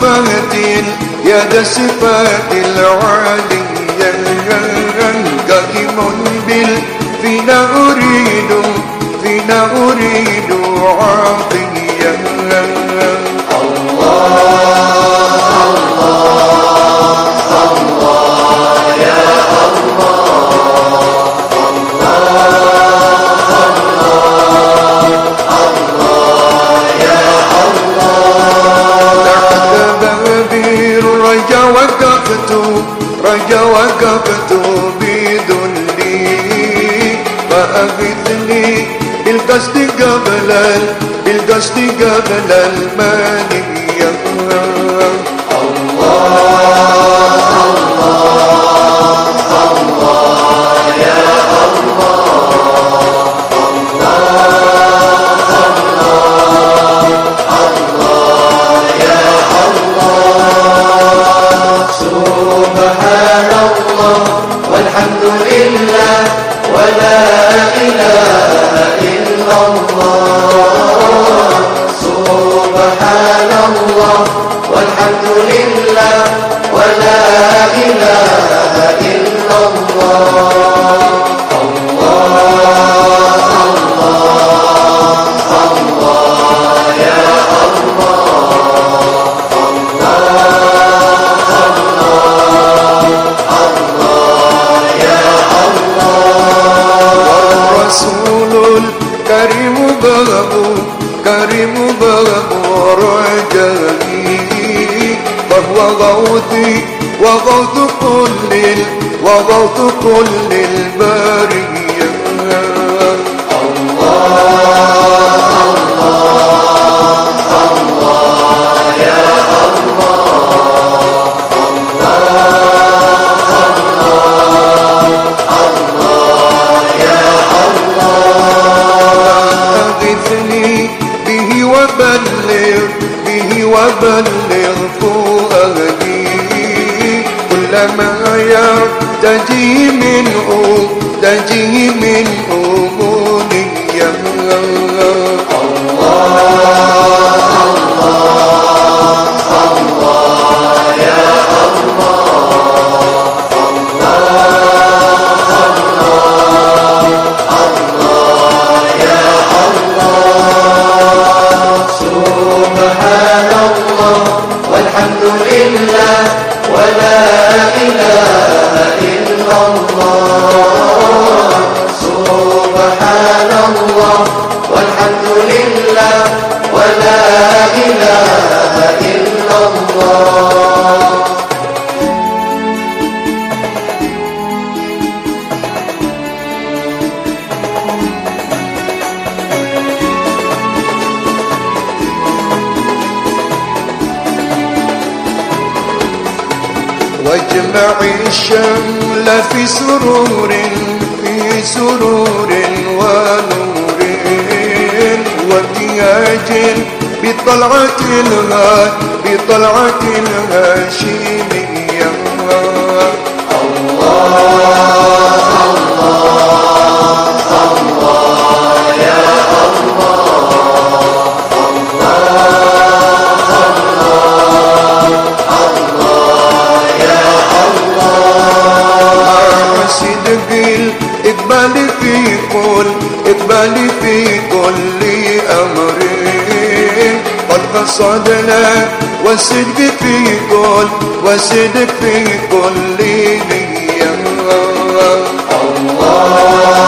صفات ذا صفات العالية. قائم بال فينا أريد فينا أريد عاطية. فأغثني بالقصد قبل بالقصد قبل المانية وغوث كل وغوث كل البريه many, oh. واجمع الشمل في سرور في سرور ونور وابتهاج بطلعة الها بطلعة الهاشمية اقبالي في كل اقبالي في كل أمر قد قصدنا والصدق في كل والصدق في كل نية سبيلا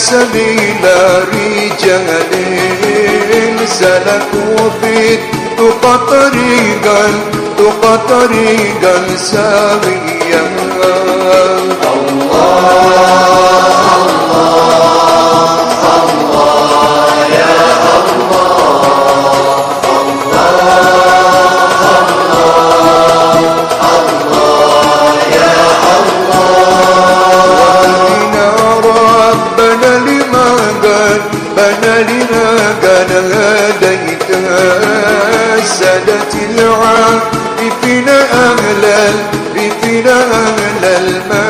بنا سبيلا رجال سلكوا في تقى طريقا تقى طريقا سويا وهدنا السادة العارفين أهل الرفين أهل المازية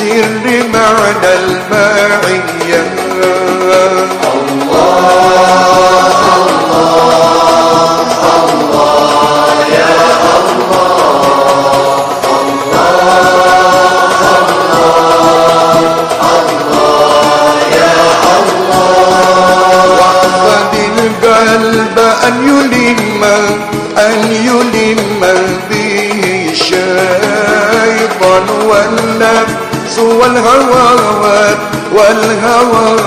السر معنى المعية والهوى